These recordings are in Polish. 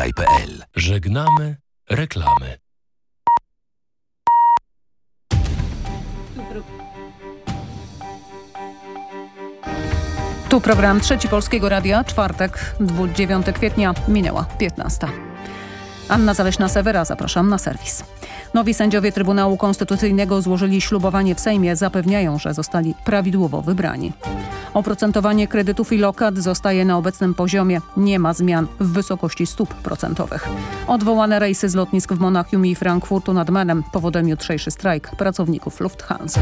Żegnamy Żegnamy reklamy. Tu program Trzeci Polskiego Radia, czwartek, 9 kwietnia, minęła 15. Anna Zaleśna-Sewera, zapraszam na serwis. Nowi sędziowie Trybunału Konstytucyjnego złożyli ślubowanie w Sejmie, zapewniają, że zostali prawidłowo wybrani. Oprocentowanie kredytów i lokat zostaje na obecnym poziomie. Nie ma zmian w wysokości stóp procentowych. Odwołane rejsy z lotnisk w Monachium i Frankfurtu nad Menem. Powodem jutrzejszy strajk pracowników Lufthansa.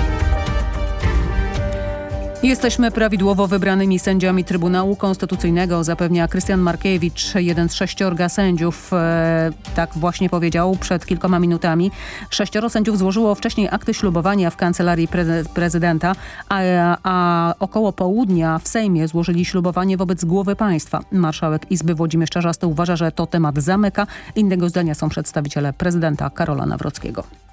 Jesteśmy prawidłowo wybranymi sędziami Trybunału Konstytucyjnego, zapewnia Krystian Markiewicz, jeden z sześciorga sędziów. E, tak właśnie powiedział przed kilkoma minutami. Sześcioro sędziów złożyło wcześniej akty ślubowania w kancelarii prezydenta, a, a około południa w Sejmie złożyli ślubowanie wobec głowy państwa. Marszałek Izby Włodzimierz Czarzasty uważa, że to temat zamyka. Innego zdania są przedstawiciele prezydenta Karola Nawrockiego.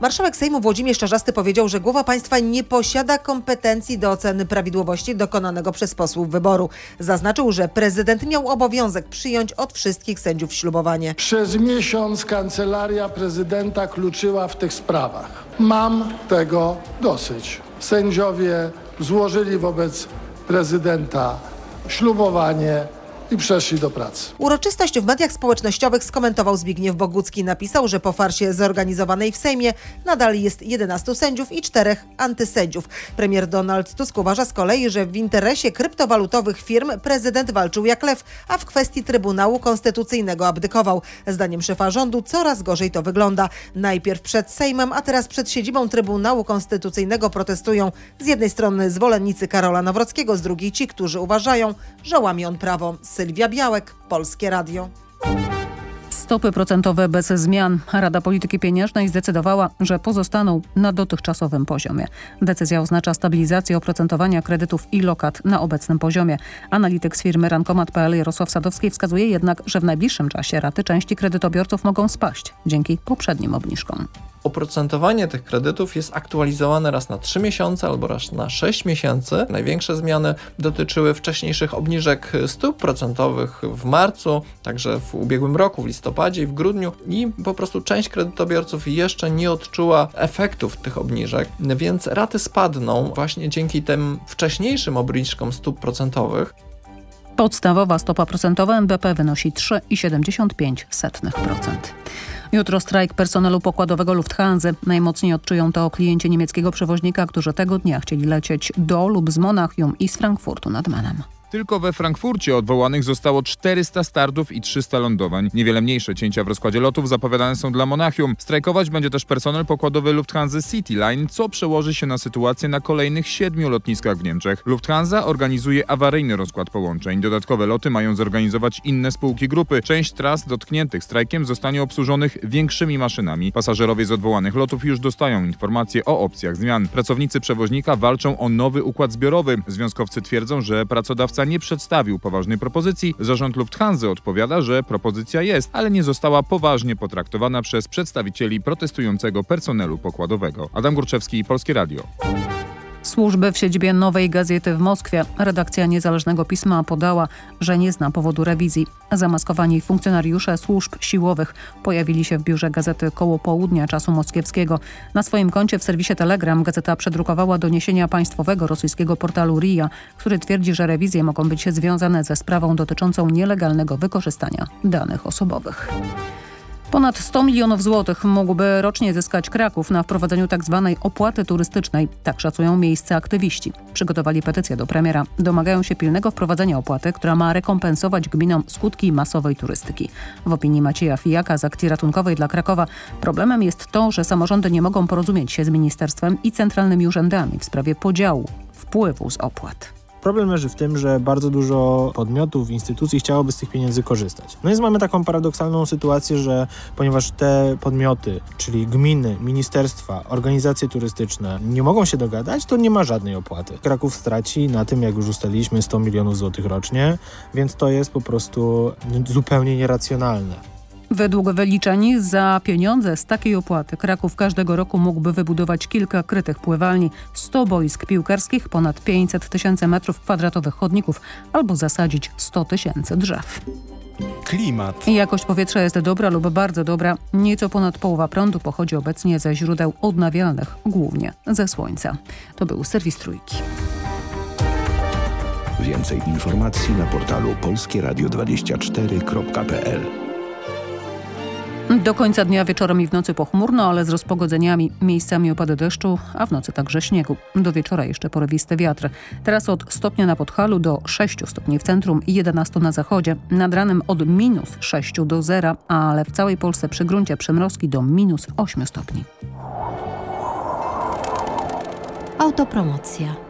Marszałek Sejmu Włodzimierz Czarzasty powiedział, że głowa państwa nie posiada kompetencji do oceny prawidłowości dokonanego przez posłów wyboru. Zaznaczył, że prezydent miał obowiązek przyjąć od wszystkich sędziów ślubowanie. Przez miesiąc kancelaria prezydenta kluczyła w tych sprawach. Mam tego dosyć. Sędziowie złożyli wobec prezydenta ślubowanie i przeszli do pracy. Uroczystość w mediach społecznościowych skomentował Zbigniew Bogucki. Napisał, że po farsie zorganizowanej w Sejmie nadal jest 11 sędziów i czterech antysędziów. Premier Donald Tusk uważa z kolei, że w interesie kryptowalutowych firm prezydent walczył jak lew, a w kwestii Trybunału Konstytucyjnego abdykował. Zdaniem szefa rządu coraz gorzej to wygląda. Najpierw przed Sejmem, a teraz przed siedzibą Trybunału Konstytucyjnego protestują z jednej strony zwolennicy Karola Nawrockiego, z drugiej ci, którzy uważają, że łamie on prawo. Sylwia Białek, Polskie Radio. Stopy procentowe bez zmian. Rada Polityki Pieniężnej zdecydowała, że pozostaną na dotychczasowym poziomie. Decyzja oznacza stabilizację oprocentowania kredytów i lokat na obecnym poziomie. Analityk z firmy Rankomat.pl Jarosław Sadowski wskazuje jednak, że w najbliższym czasie raty części kredytobiorców mogą spaść dzięki poprzednim obniżkom oprocentowanie tych kredytów jest aktualizowane raz na 3 miesiące albo raz na 6 miesięcy. Największe zmiany dotyczyły wcześniejszych obniżek stóp procentowych w marcu, także w ubiegłym roku, w listopadzie i w grudniu i po prostu część kredytobiorców jeszcze nie odczuła efektów tych obniżek, więc raty spadną właśnie dzięki tym wcześniejszym obniżkom stóp procentowych. Podstawowa stopa procentowa NBP wynosi 3,75%. Jutro strajk personelu pokładowego Lufthansa. Najmocniej odczują to klienci niemieckiego przewoźnika, którzy tego dnia chcieli lecieć do lub z Monachium i z Frankfurtu nad Menem. Tylko we Frankfurcie odwołanych zostało 400 startów i 300 lądowań. Niewiele mniejsze cięcia w rozkładzie lotów zapowiadane są dla Monachium. Strajkować będzie też personel pokładowy Lufthansa City Line, co przełoży się na sytuację na kolejnych siedmiu lotniskach w Niemczech. Lufthansa organizuje awaryjny rozkład połączeń. Dodatkowe loty mają zorganizować inne spółki grupy. Część tras dotkniętych strajkiem zostanie obsłużonych większymi maszynami. Pasażerowie z odwołanych lotów już dostają informacje o opcjach zmian. Pracownicy przewoźnika walczą o nowy układ zbiorowy. Związkowcy twierdzą, że pracodawca nie przedstawił poważnej propozycji. Zarząd Lufthansa odpowiada, że propozycja jest, ale nie została poważnie potraktowana przez przedstawicieli protestującego personelu pokładowego. Adam Górczewski, Polskie Radio. Służby w siedzibie Nowej Gazety w Moskwie. Redakcja Niezależnego Pisma podała, że nie zna powodu rewizji. Zamaskowani funkcjonariusze służb siłowych pojawili się w biurze gazety koło południa czasu moskiewskiego. Na swoim koncie w serwisie Telegram gazeta przedrukowała doniesienia państwowego rosyjskiego portalu RIA, który twierdzi, że rewizje mogą być związane ze sprawą dotyczącą nielegalnego wykorzystania danych osobowych. Ponad 100 milionów złotych mógłby rocznie zyskać Kraków na wprowadzeniu tzw. Tak opłaty turystycznej. Tak szacują miejsce aktywiści. Przygotowali petycję do premiera. Domagają się pilnego wprowadzenia opłaty, która ma rekompensować gminom skutki masowej turystyki. W opinii Macieja Fijaka z akcji ratunkowej dla Krakowa problemem jest to, że samorządy nie mogą porozumieć się z ministerstwem i centralnymi urzędami w sprawie podziału wpływu z opłat. Problem leży w tym, że bardzo dużo podmiotów, instytucji chciałoby z tych pieniędzy korzystać. No więc mamy taką paradoksalną sytuację, że ponieważ te podmioty, czyli gminy, ministerstwa, organizacje turystyczne nie mogą się dogadać, to nie ma żadnej opłaty. Kraków straci na tym, jak już ustaliliśmy, 100 milionów złotych rocznie, więc to jest po prostu zupełnie nieracjonalne. Według wyliczeń za pieniądze z takiej opłaty Kraków każdego roku mógłby wybudować kilka krytych pływalni, 100 boisk piłkarskich, ponad 500 tysięcy metrów kwadratowych chodników albo zasadzić 100 tysięcy drzew. Klimat. Jakość powietrza jest dobra lub bardzo dobra. Nieco ponad połowa prądu pochodzi obecnie ze źródeł odnawialnych, głównie ze słońca. To był serwis Trójki. Więcej informacji na portalu polskieradio24.pl Do końca dnia wieczorem i w nocy pochmurno, ale z rozpogodzeniami. Miejscami opady deszczu, a w nocy także śniegu. Do wieczora jeszcze porywiste wiatry. Teraz od stopnia na Podhalu do 6 stopni w centrum i 11 na zachodzie. Nad ranem od minus 6 do 0, ale w całej Polsce przy gruncie przymrozki do minus 8 stopni. Autopromocja.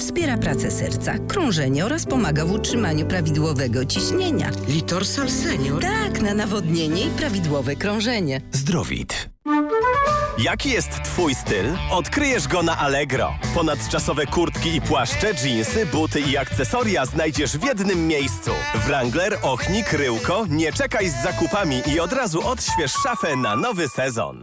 wspiera pracę serca, krążenie oraz pomaga w utrzymaniu prawidłowego ciśnienia. Litorsal Senior? Tak, na nawodnienie i prawidłowe krążenie. Zdrowit. Jaki jest Twój styl? Odkryjesz go na Allegro. Ponadczasowe kurtki i płaszcze, dżinsy, buty i akcesoria znajdziesz w jednym miejscu. Wrangler, Ochnik, Ryłko, nie czekaj z zakupami i od razu odśwież szafę na nowy sezon.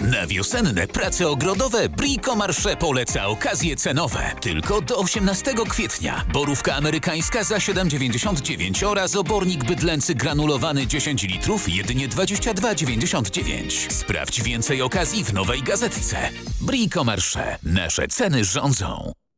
Na wiosenne prace ogrodowe Brico Marché poleca okazje cenowe. Tylko do 18 kwietnia. Borówka amerykańska za 7,99 oraz obornik bydlęcy granulowany 10 litrów jedynie 22,99. Sprawdź więcej okazji w nowej gazetce. Brico Marché. Nasze ceny rządzą.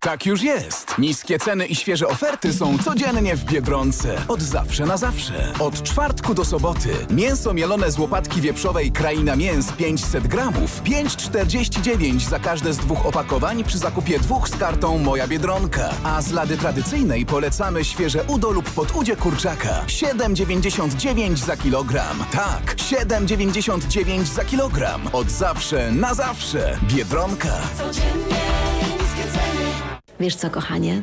Tak już jest. Niskie ceny i świeże oferty są codziennie w Biedronce. Od zawsze na zawsze. Od czwartku do soboty. Mięso mielone z łopatki wieprzowej Kraina Mięs 500 gramów. 5,49 za każde z dwóch opakowań przy zakupie dwóch z kartą Moja Biedronka. A z lady tradycyjnej polecamy świeże udo lub podudzie kurczaka. 7,99 za kilogram. Tak, 7,99 za kilogram. Od zawsze na zawsze. Biedronka. Wiesz co, kochanie?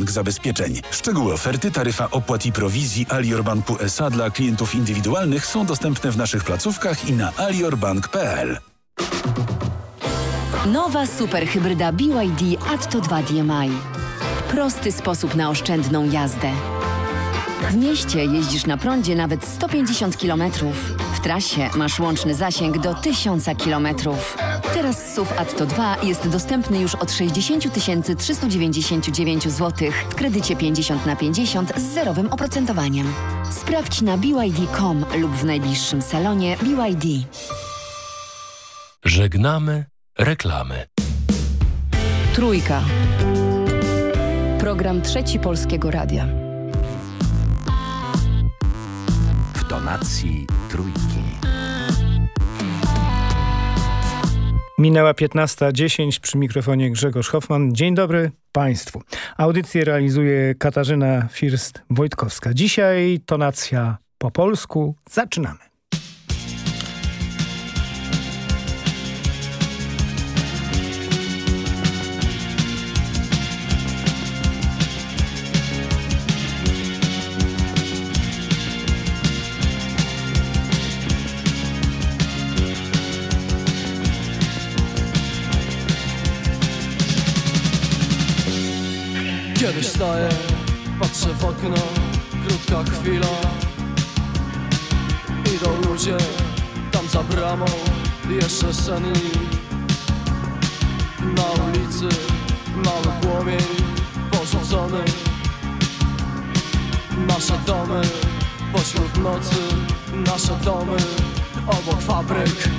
zabezpieczeń. Szczegóły oferty, taryfa opłat i prowizji Alior Banku SA dla klientów indywidualnych są dostępne w naszych placówkach i na aliorbank.pl. Nowa superhybryda BYD Atto 2 DMI. Prosty sposób na oszczędną jazdę. W mieście jeździsz na prądzie nawet 150 km. W trasie masz łączny zasięg do 1000 km. Teraz SUV Atto 2 jest dostępny już od 60 399 zł w kredycie 50 na 50 z zerowym oprocentowaniem. Sprawdź na BYD.com lub w najbliższym salonie BYD. Żegnamy reklamy. Trójka. Program Trzeci Polskiego Radia. W tonacji trójki. Minęła 15.10 przy mikrofonie Grzegorz Hoffman. Dzień dobry Państwu. Audycję realizuje Katarzyna First-Wojtkowska. Dzisiaj tonacja po polsku. Zaczynamy. Kiedy staję, patrzę w okno, krótka chwila Idą ludzie, tam za bramą, jeszcze senni Na ulicy, mały płomień, porzucony. Nasze domy, pośród nocy, nasze domy, obok fabryk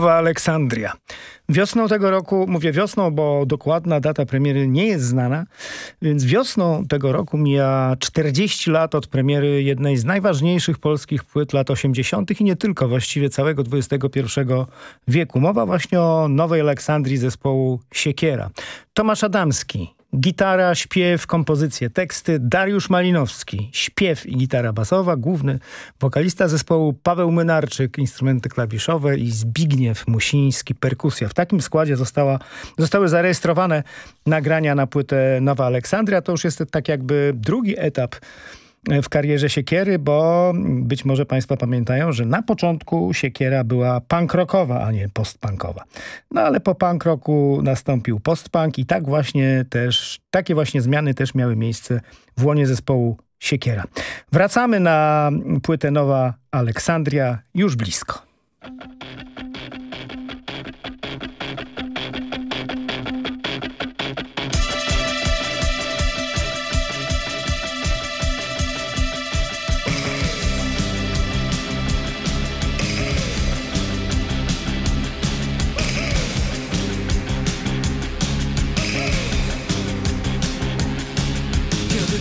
Nowa Aleksandria. Wiosną tego roku, mówię wiosną, bo dokładna data premiery nie jest znana, więc wiosną tego roku mija 40 lat od premiery jednej z najważniejszych polskich płyt lat 80. i nie tylko, właściwie całego XXI wieku. Mowa właśnie o Nowej Aleksandrii zespołu Siekiera. Tomasz Adamski, Gitara, śpiew, kompozycje, teksty. Dariusz Malinowski, śpiew i gitara basowa. Główny wokalista zespołu Paweł Mynarczyk, instrumenty klawiszowe i Zbigniew Musiński, perkusja. W takim składzie została, zostały zarejestrowane nagrania na płytę Nowa Aleksandria. To już jest tak jakby drugi etap w karierze Siekiery, bo być może Państwo pamiętają, że na początku Siekiera była punk rockowa, a nie postpunkowa. No ale po punk rocku nastąpił postpunk i tak właśnie też, takie właśnie zmiany też miały miejsce w łonie zespołu Siekiera. Wracamy na płytę Nowa Aleksandria już blisko.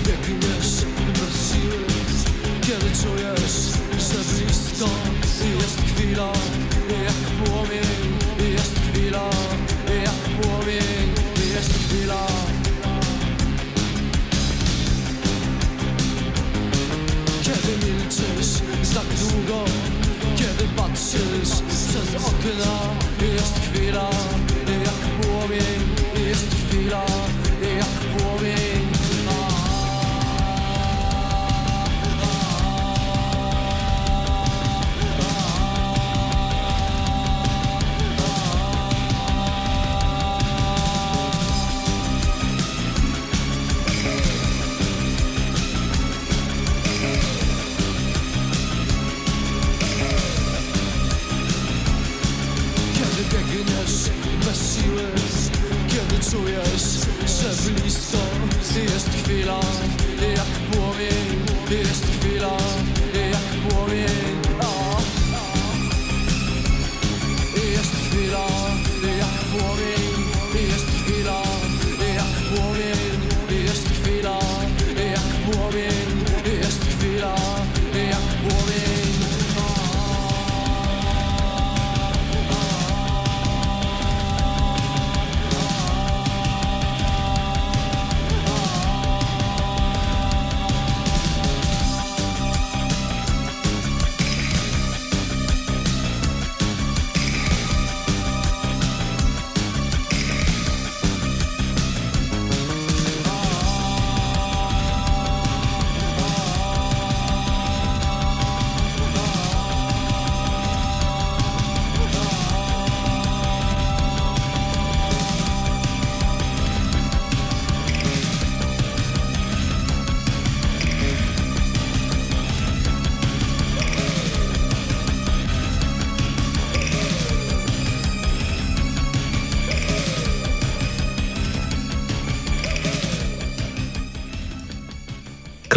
biegniesz bez siły Kiedy czujesz, że blisko jest chwila Jak płomień, jest chwila Jak płomień, jest chwila. Kiedy milczysz tak długo Kiedy patrzysz przez okna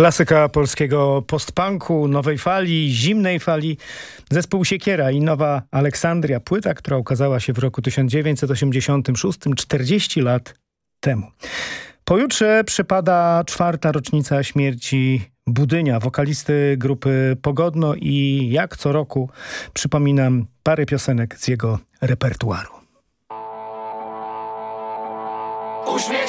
Klasyka polskiego postpunku, nowej fali, zimnej fali. Zespół Siekiera i Nowa Aleksandria, płyta, która ukazała się w roku 1986, 40 lat temu. Pojutrze przypada czwarta rocznica śmierci Budynia, wokalisty grupy Pogodno i jak co roku przypominam parę piosenek z jego repertuaru. Uśmiech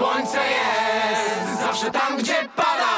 Słońce jest zawsze tam, gdzie pada.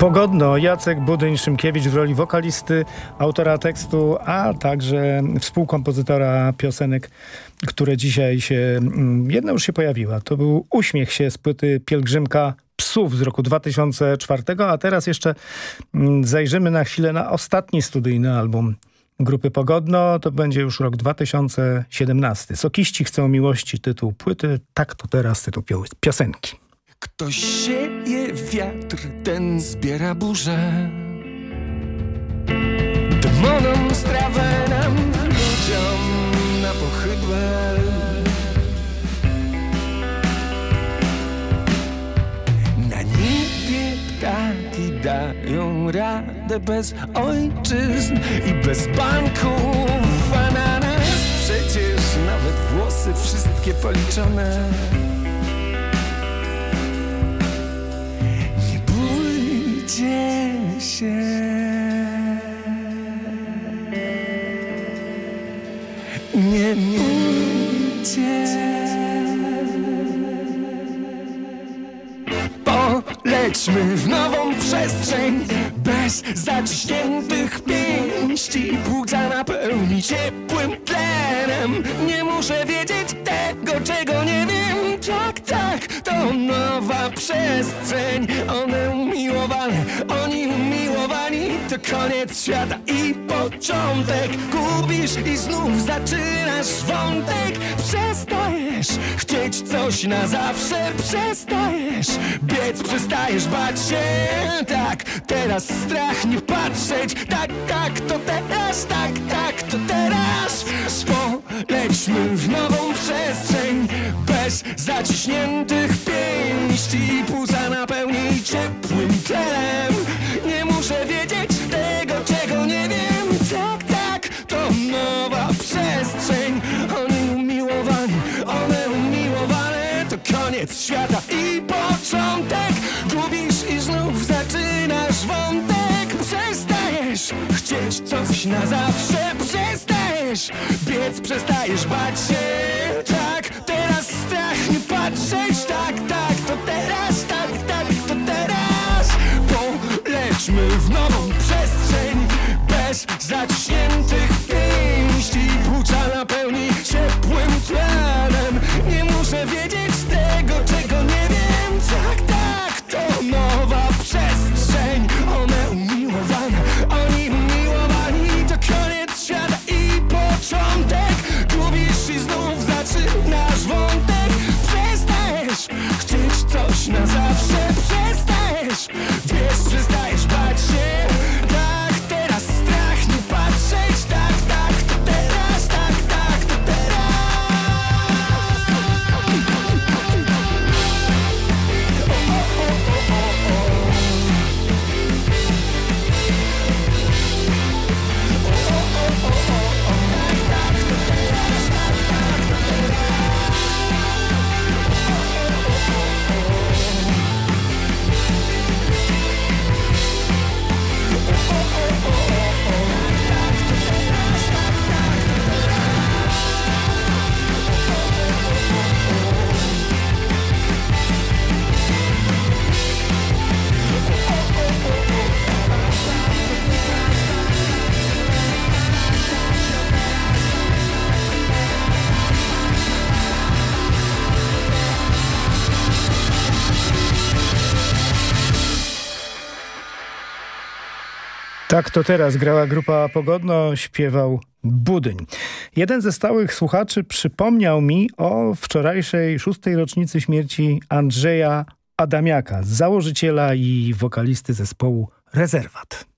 Pogodno Jacek Budyń-Szymkiewicz w roli wokalisty, autora tekstu, a także współkompozytora piosenek, które dzisiaj się... Mm, jedna już się pojawiła. To był Uśmiech się z płyty Pielgrzymka Psów z roku 2004, a teraz jeszcze mm, zajrzymy na chwilę na ostatni studyjny album grupy Pogodno. To będzie już rok 2017. Sokiści chcą miłości, tytuł płyty. Tak to teraz tytuł piosenki. Ktoś sieje wiatr, ten zbiera burzę. Demonom strawę nam, ludziom na pochybę. Na niebie ptaki dają radę bez ojczyzn i bez banków. A na nas przecież nawet włosy wszystkie policzone. Bójcie się. Nie bójcie. Polećmy w nową przestrzeń bez zaciśniętych pięści. Płuca napełni ciepłym tlenem. Nie muszę wiedzieć tego, czego nie wiem. Tak, tak, to nowa przestrzeń. One umiłowane, oni umiłowani. To koniec świata i początek. Gubisz i znów zaczynasz wątek. Przestajesz chcieć coś na zawsze. Przestajesz biec, przestajesz bać się. Tak, teraz strach nie patrzeć. Tak, tak, to teraz, tak, tak, to teraz. Polećmy w nową przestrzeń bez zaciśniętych pięści. Płuca napełni ciepłym tlenem. Nie muszę wiedzieć świata i początek. Gubisz i znów zaczynasz wątek. Przestajesz chcieć coś na zawsze. Przestajesz biec, przestajesz bać się. Tak, teraz strach nie patrzeć. Tak, tak, to teraz, tak, tak, to teraz. Polećmy w nową przestrzeń bez zaciśniętych Tak to teraz grała grupa Pogodno, śpiewał Budyń. Jeden ze stałych słuchaczy przypomniał mi o wczorajszej szóstej rocznicy śmierci Andrzeja Adamiaka, założyciela i wokalisty zespołu Rezerwat.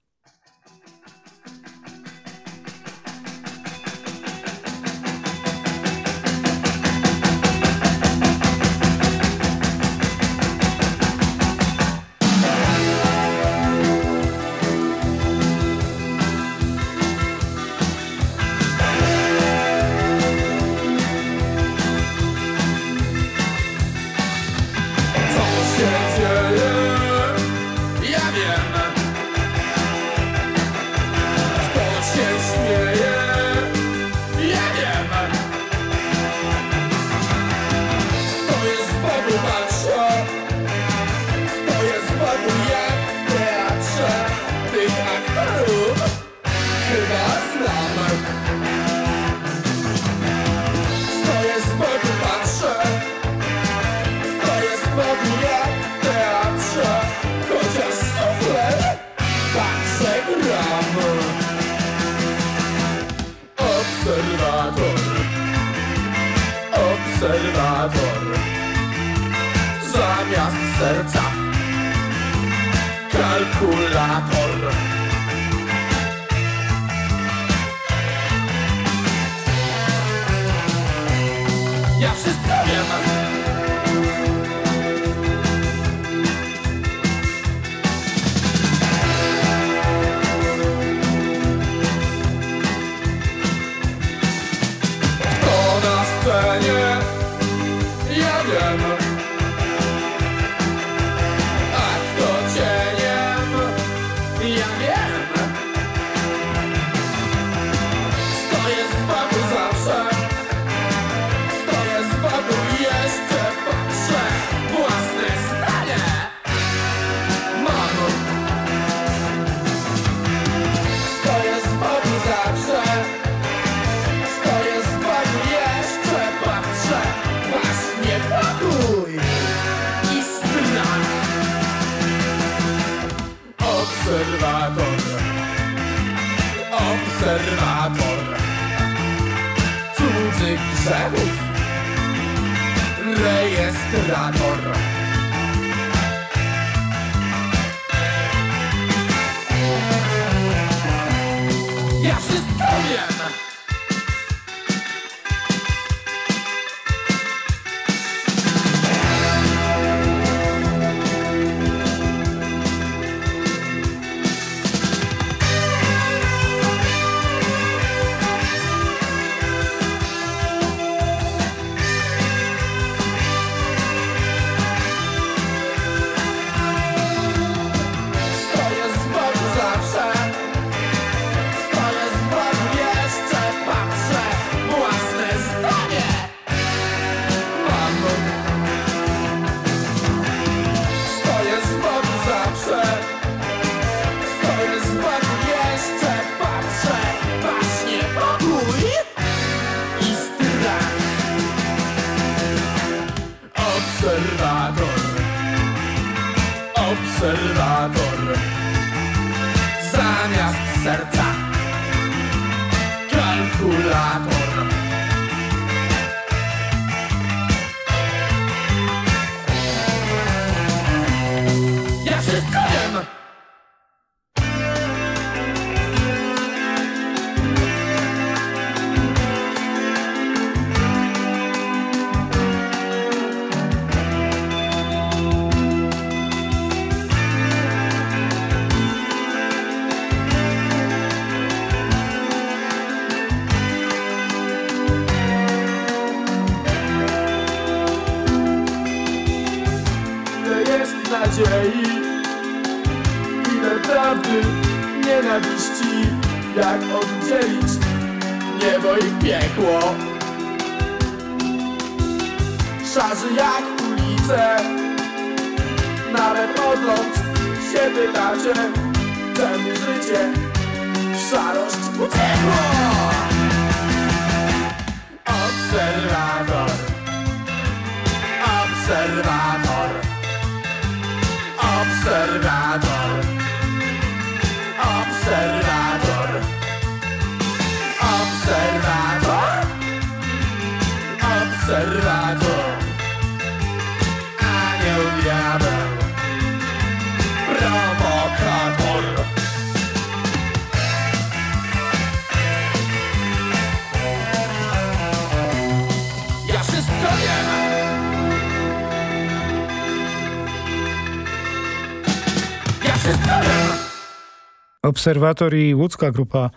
Obserwator i łódzka grupa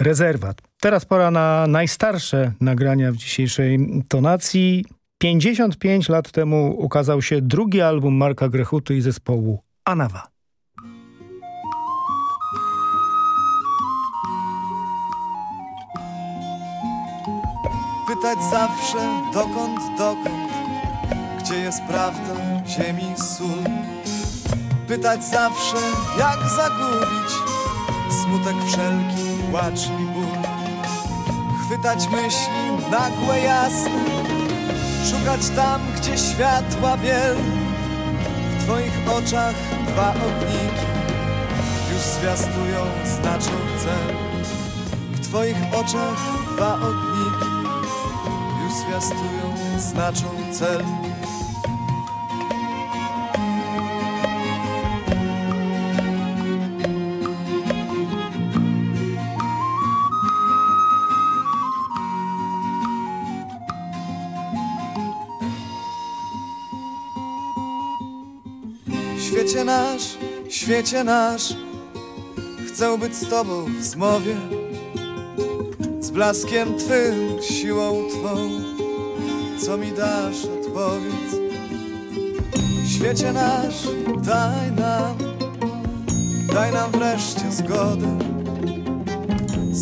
Rezerwat. Teraz pora na najstarsze nagrania w dzisiejszej tonacji. 55 lat temu ukazał się drugi album Marka Grechuty i zespołu Anawa. Pytać zawsze dokąd, dokąd, gdzie jest prawda, ziemi sól. Pytać zawsze jak zagubić smutek wszelki, płacz i ból. Chwytać myśli nagłe, jasne, szukać tam, gdzie światła biel. W Twoich oczach dwa ogniki już zwiastują, znaczą cel. W Twoich oczach dwa ogniki już zwiastują, znaczą cel. Świecie nasz, chcę być z Tobą w zmowie, z blaskiem Twym, siłą Twą, co mi dasz, odpowiedz. Świecie nasz, daj nam, daj nam wreszcie zgodę,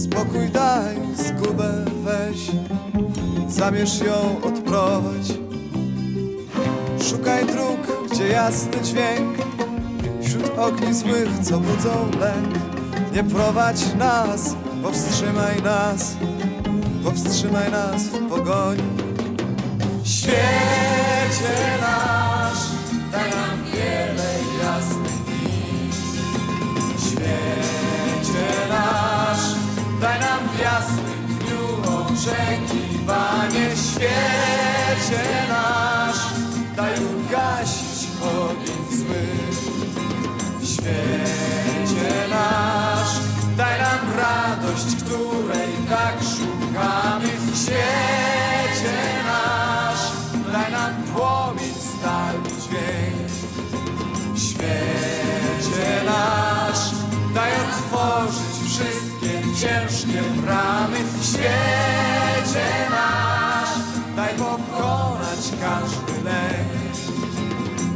spokój daj, zgubę weź, zamierz ją odprowadź. Szukaj dróg, gdzie jasny dźwięk ogni złych, co budzą lęk. Nie prowadź nas, powstrzymaj nas Powstrzymaj nas w pogoni Świecie nasz, daj nam wiele jasnych dni. Świecie nasz, daj nam w jasnym dniu oczekiwanie. Świecie bramy w świecie nasz. Daj pokonać każdy lęk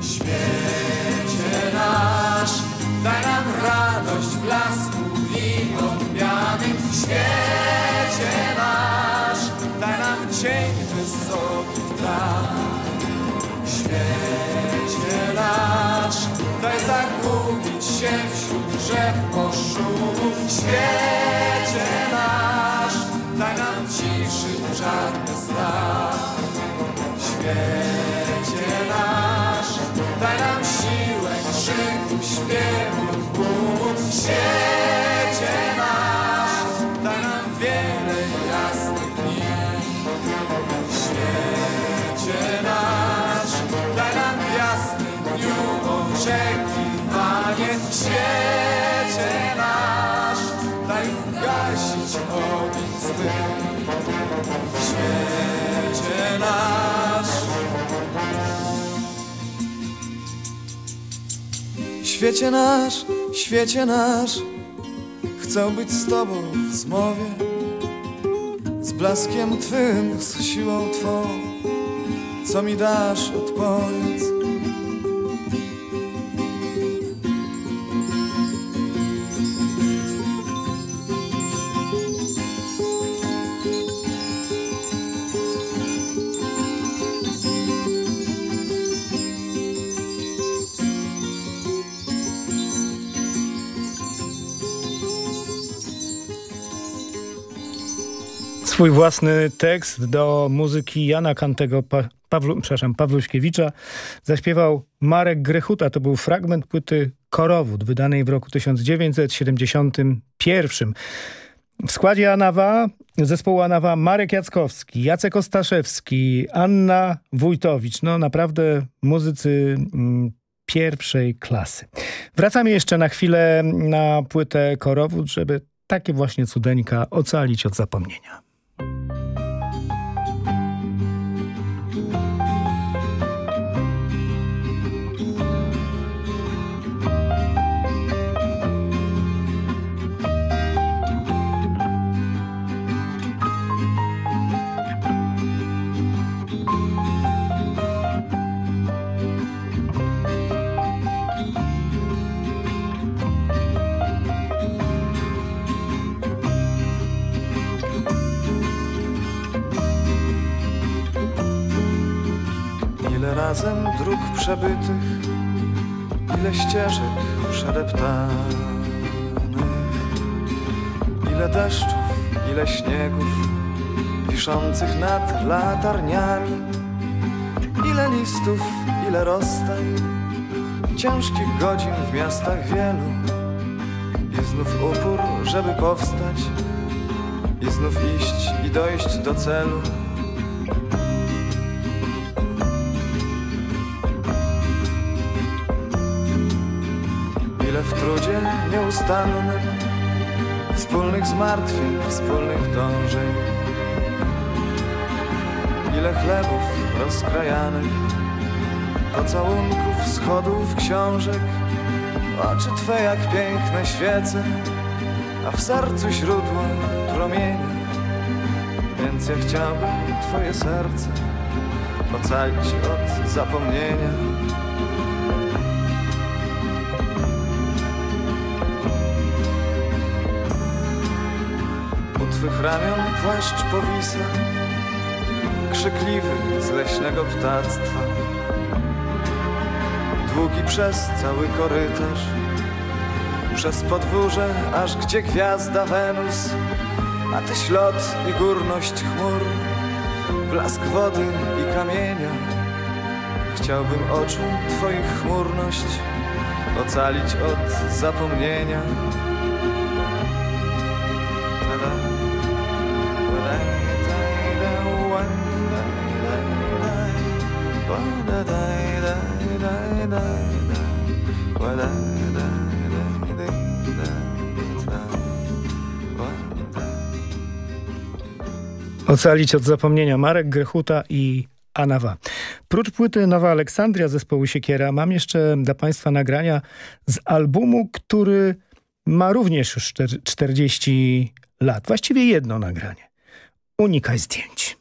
w świecie nasz. Daj nam radość, blasku i odmiany w świecie nasz. Daj nam cień wysokich traw w świecie nasz. Daj zagubić się wśród drzew poszumów w świecie czarny świecie nasz. Daj nam siłę krzyku, śpiewu, tłumu w Świecie nasz, świecie nasz, chcę być z Tobą w zmowie, z blaskiem Twym, z siłą Twą, co mi dasz, odpowiedz. Swój własny tekst do muzyki Jana Kantego, pa, Pawlu, przepraszam, Pawluśkiewicza zaśpiewał Marek Grechuta. To był fragment płyty Korowód, wydanej w roku 1971. W składzie Anawa, zespołu Anawa Marek Jackowski, Jacek Ostaszewski, Anna Wójtowicz. No naprawdę muzycy mm, pierwszej klasy. Wracamy jeszcze na chwilę na płytę Korowód, żeby takie właśnie cudeńka ocalić od zapomnienia. Razem dróg przebytych, ile ścieżek przedeptanych, ile deszczów, ile śniegów wiszących nad latarniami, ile listów, ile rozstań, ciężkich godzin w miastach wielu i znów upór, żeby powstać i znów iść i dojść do celu. W trudzie nieustannym Wspólnych zmartwień, wspólnych dążeń. Ile chlebów rozkrajanych Pocałunków, schodów, książek. Oczy Twe jak piękne świece A w sercu źródło promienia Więc ja chciałbym Twoje serce Ocalić od zapomnienia U Twych ramion płaszcz powisa Krzykliwy z leśnego ptactwa. Długi przez cały korytarz Przez podwórze, aż gdzie gwiazda Wenus A Ty ślot i górność chmur Blask wody i kamienia. Chciałbym oczu Twoich chmurność Ocalić od zapomnienia Ocalić od zapomnienia Marek Grechuta i Anawa. Prócz płyty Nowa Aleksandria zespołu Siekiera mam jeszcze dla Państwa nagrania z albumu, który ma również już 40 lat. Właściwie jedno nagranie. Unikaj zdjęć.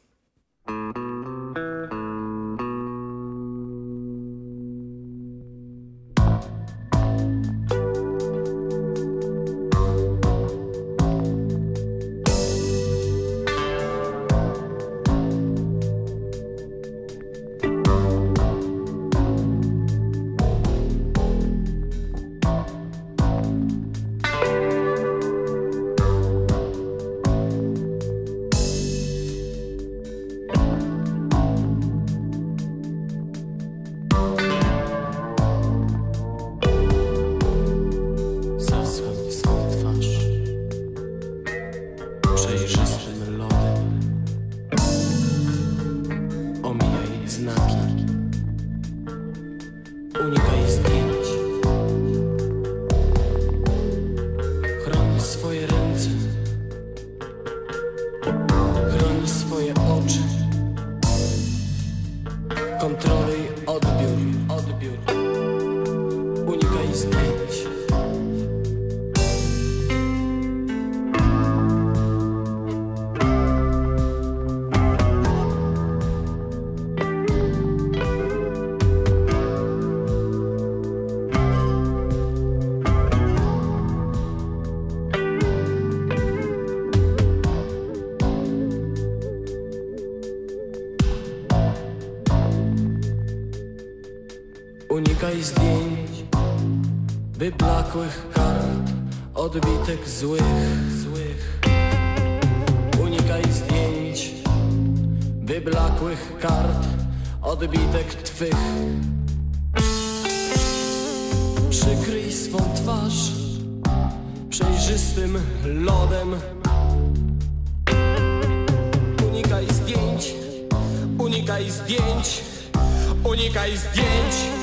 Złych, złych. Unikaj zdjęć wyblakłych kart, odbitek twych. Przykryj swą twarz przejrzystym lodem. Unikaj zdjęć, unikaj zdjęć, unikaj zdjęć.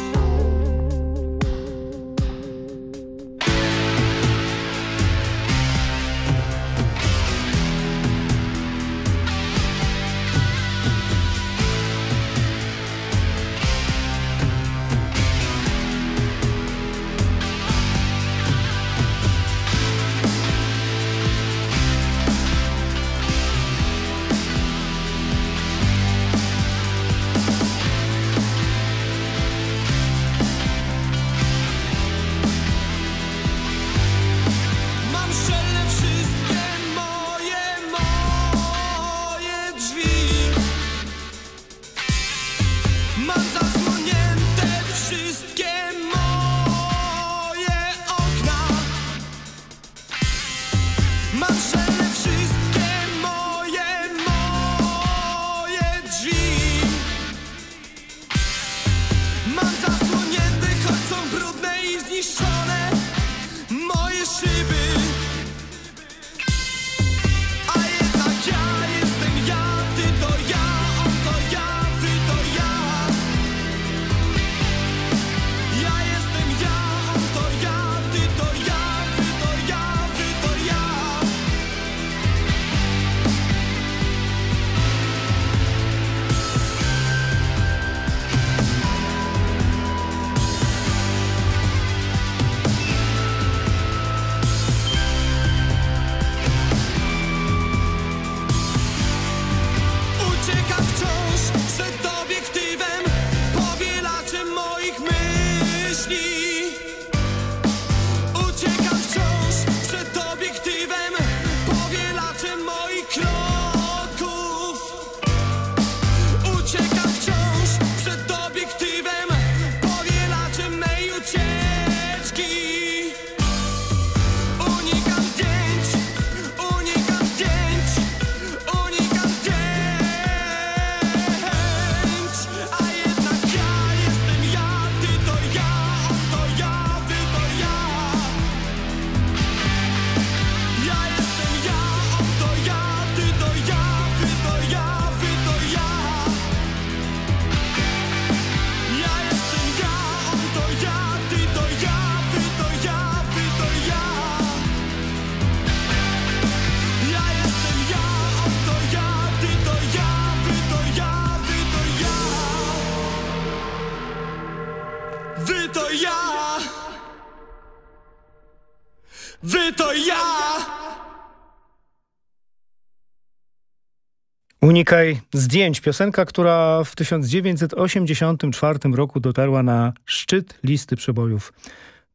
Unikaj zdjęć. Piosenka, która w 1984 roku dotarła na szczyt listy przebojów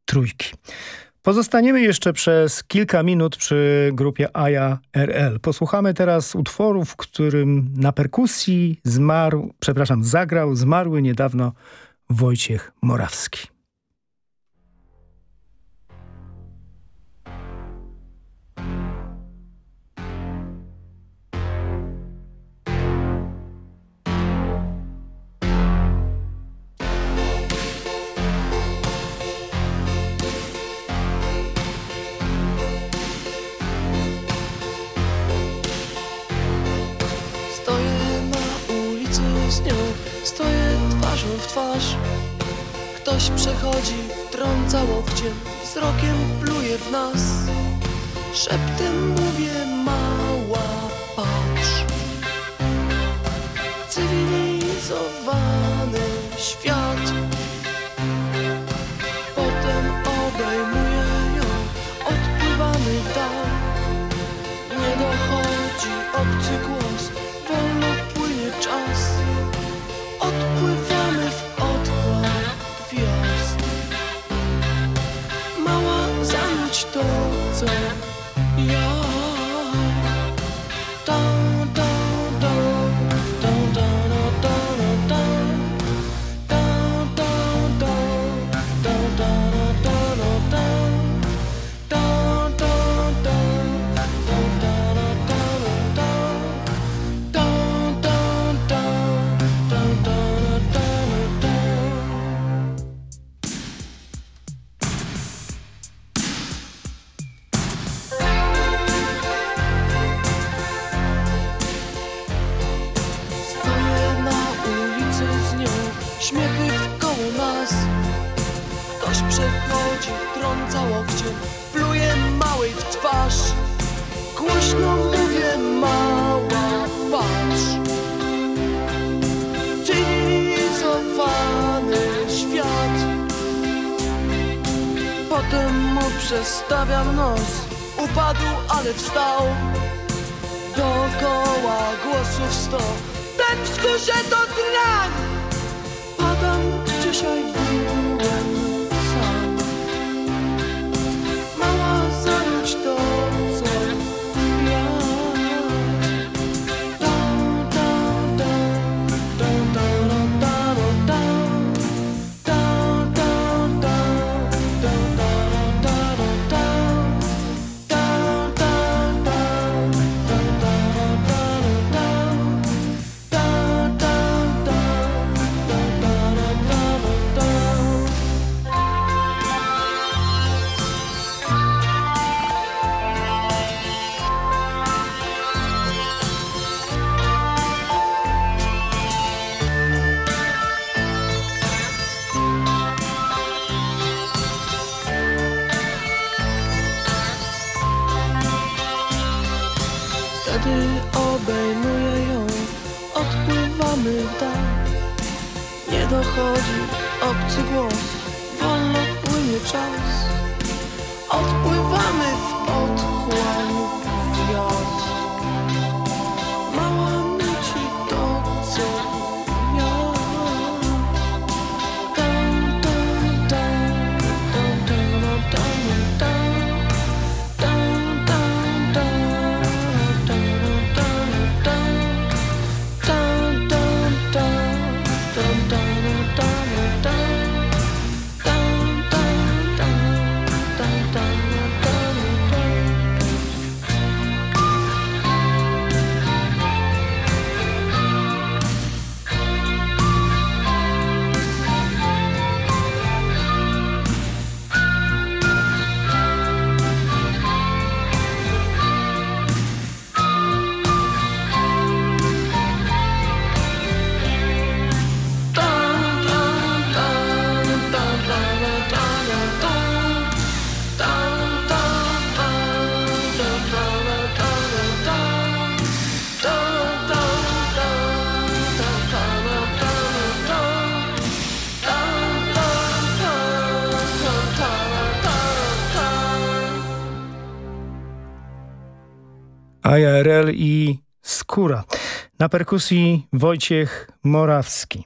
trójki. Pozostaniemy jeszcze przez kilka minut przy grupie Aja RL. Posłuchamy teraz utworu, w którym na perkusji zmarł, przepraszam, zagrał, zmarły niedawno Wojciech Morawski. stoję twarzą w twarz. Ktoś przechodzi, trąca łokciem Wzrokiem pluje w nas. Szeptem mówię mała patrz. Cywilizowana IRL i Skóra. Na perkusji Wojciech Morawski.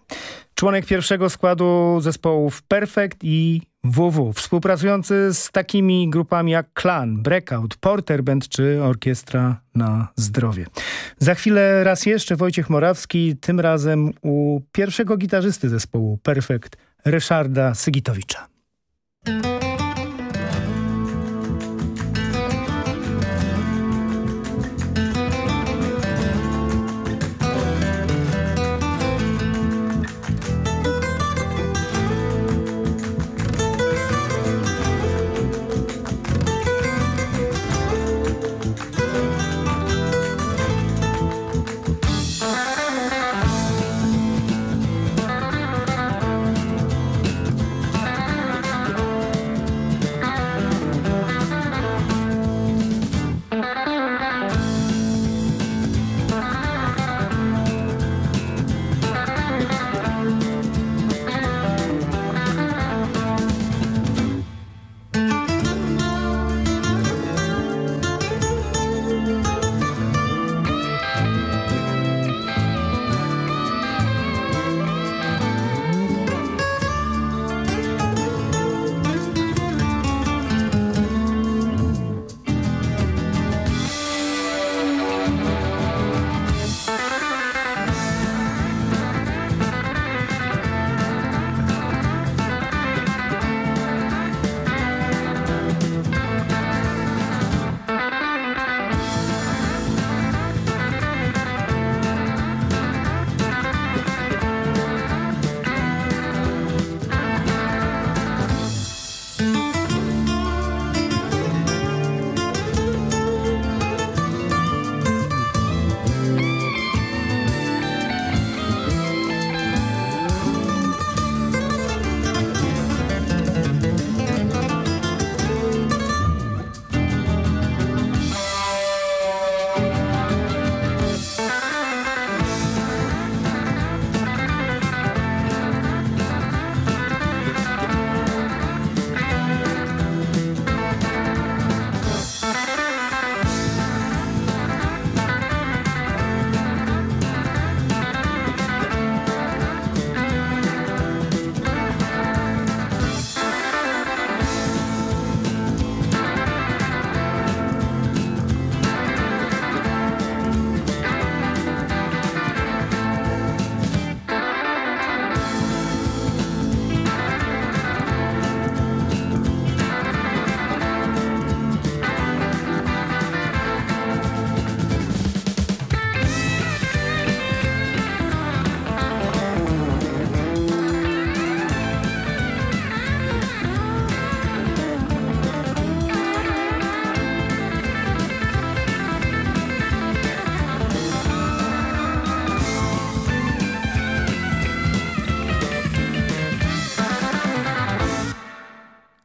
Członek pierwszego składu zespołów Perfect i WW. Współpracujący z takimi grupami jak Clan, Breakout, Porter Band czy Orkiestra na Zdrowie. Za chwilę raz jeszcze Wojciech Morawski, tym razem u pierwszego gitarzysty zespołu Perfect, Ryszarda Sygitowicza.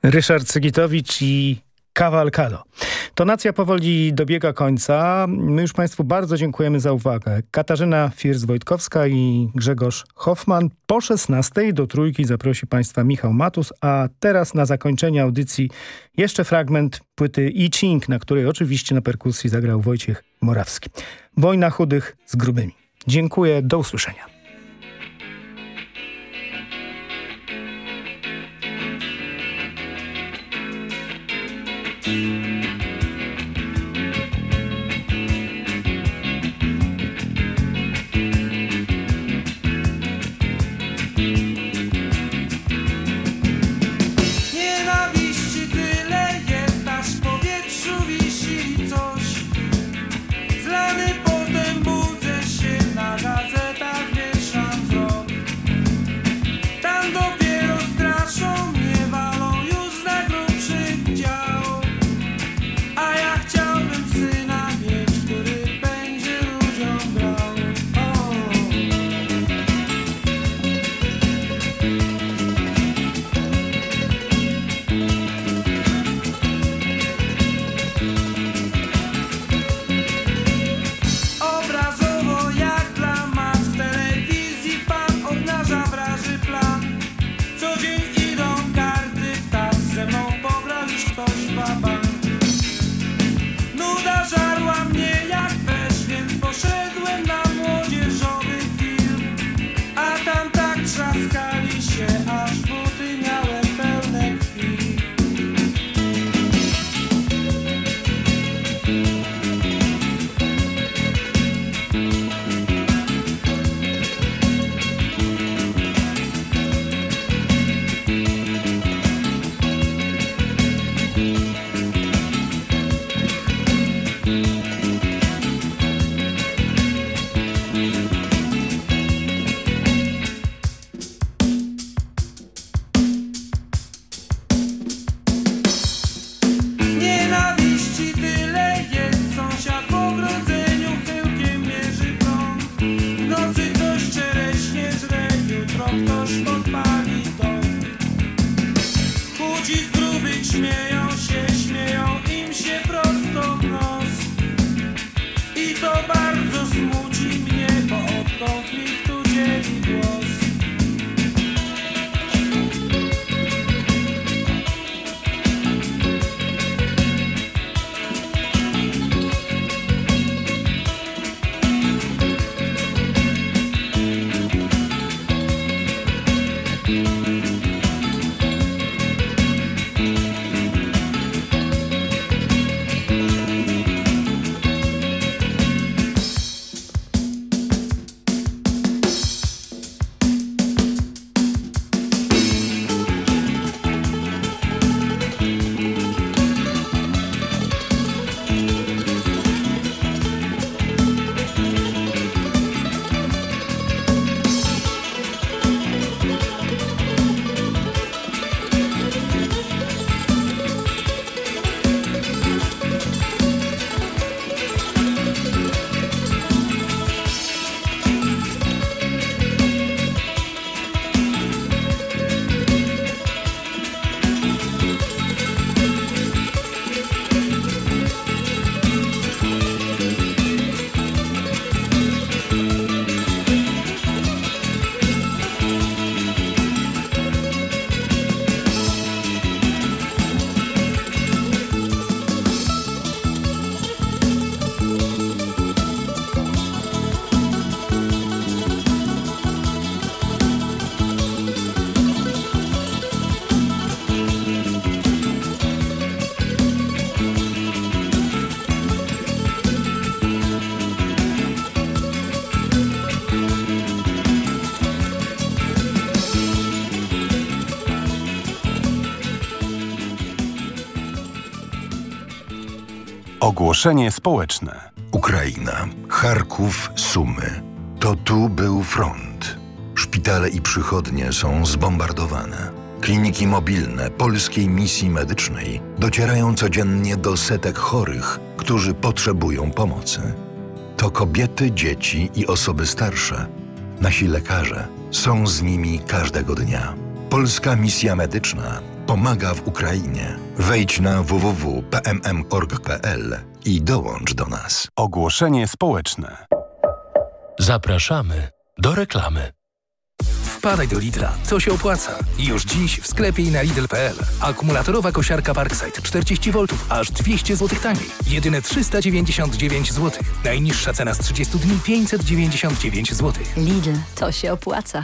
Ryszard Cygitowicz i Cavalcado. Tonacja powoli dobiega końca. My już Państwu bardzo dziękujemy za uwagę. Katarzyna Firs-Wojtkowska i Grzegorz Hoffman. Po 16 do trójki zaprosi Państwa Michał Matus, a teraz na zakończenie audycji jeszcze fragment płyty I Ching, na której oczywiście na perkusji zagrał Wojciech Morawski. Wojna chudych z grubymi. Dziękuję, do usłyszenia. Ogłoszenie społeczne. Ukraina, Charków, Sumy. To tu był front. Szpitale i przychodnie są zbombardowane. Kliniki mobilne polskiej misji medycznej docierają codziennie do setek chorych, którzy potrzebują pomocy. To kobiety, dzieci i osoby starsze. Nasi lekarze są z nimi każdego dnia. Polska misja medyczna pomaga w Ukrainie. Wejdź na www.pmm.org.pl i dołącz do nas. Ogłoszenie społeczne. Zapraszamy do reklamy. Wpadaj do Lidla, to się opłaca. Już dziś w sklepie i na Lidl.pl. Akumulatorowa kosiarka Parkside 40 V, aż 200 zł taniej. Jedyne 399 zł. Najniższa cena z 30 dni 599 zł. Lidl, to się opłaca.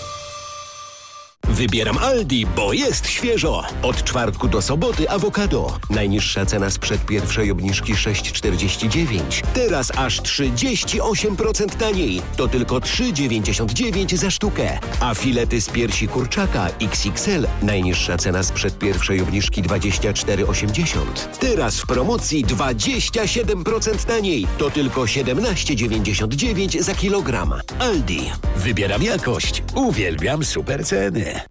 Wybieram Aldi, bo jest świeżo. Od czwartku do soboty awokado. Najniższa cena sprzed pierwszej obniżki 6,49. Teraz aż 38% taniej. To tylko 3,99 za sztukę. A filety z piersi kurczaka XXL. Najniższa cena sprzed pierwszej obniżki 24,80. Teraz w promocji 27% taniej. To tylko 17,99 za kilogram. Aldi. Wybieram jakość. Uwielbiam super ceny.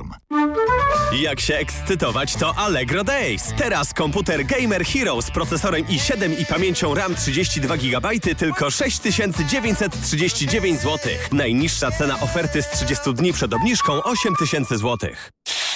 Aflofarm. Jak się ekscytować, to Allegro Days. Teraz komputer Gamer Hero z procesorem i7 i pamięcią RAM 32 GB tylko 6939 zł. Najniższa cena oferty z 30 dni przed obniżką 8000 zł.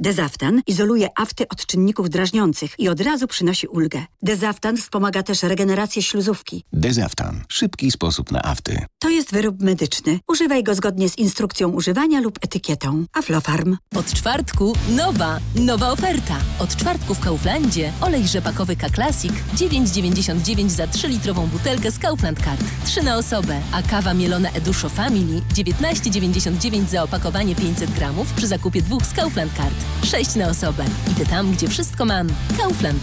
Dezaftan izoluje afty od czynników drażniących i od razu przynosi ulgę. Dezaftan wspomaga też regenerację śluzówki. Dezaftan. Szybki sposób na afty. To jest wyrób medyczny. Używaj go zgodnie z instrukcją używania lub etykietą. Aflofarm. Od czwartku nowa, nowa oferta. Od czwartku w Kauflandzie olej rzepakowy K-Classic 9,99 za 3-litrową butelkę z Kaufland Card. 3 na osobę, a kawa mielona Eduszo Family 19,99 za opakowanie 500 gramów przy zakupie dwóch z Kaufland Card. 6 na osobę. Idę tam, gdzie wszystko mam. Kaufland.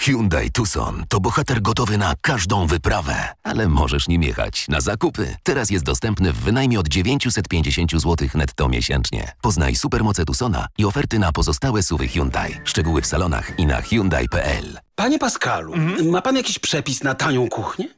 Hyundai Tucson to bohater gotowy na każdą wyprawę, ale możesz nim jechać na zakupy. Teraz jest dostępny w wynajmie od 950 zł netto miesięcznie. Poznaj supermoce Tucsona i oferty na pozostałe suwy Hyundai. Szczegóły w salonach i na Hyundai.pl. Panie Pascalu, ma pan jakiś przepis na tanią kuchnię?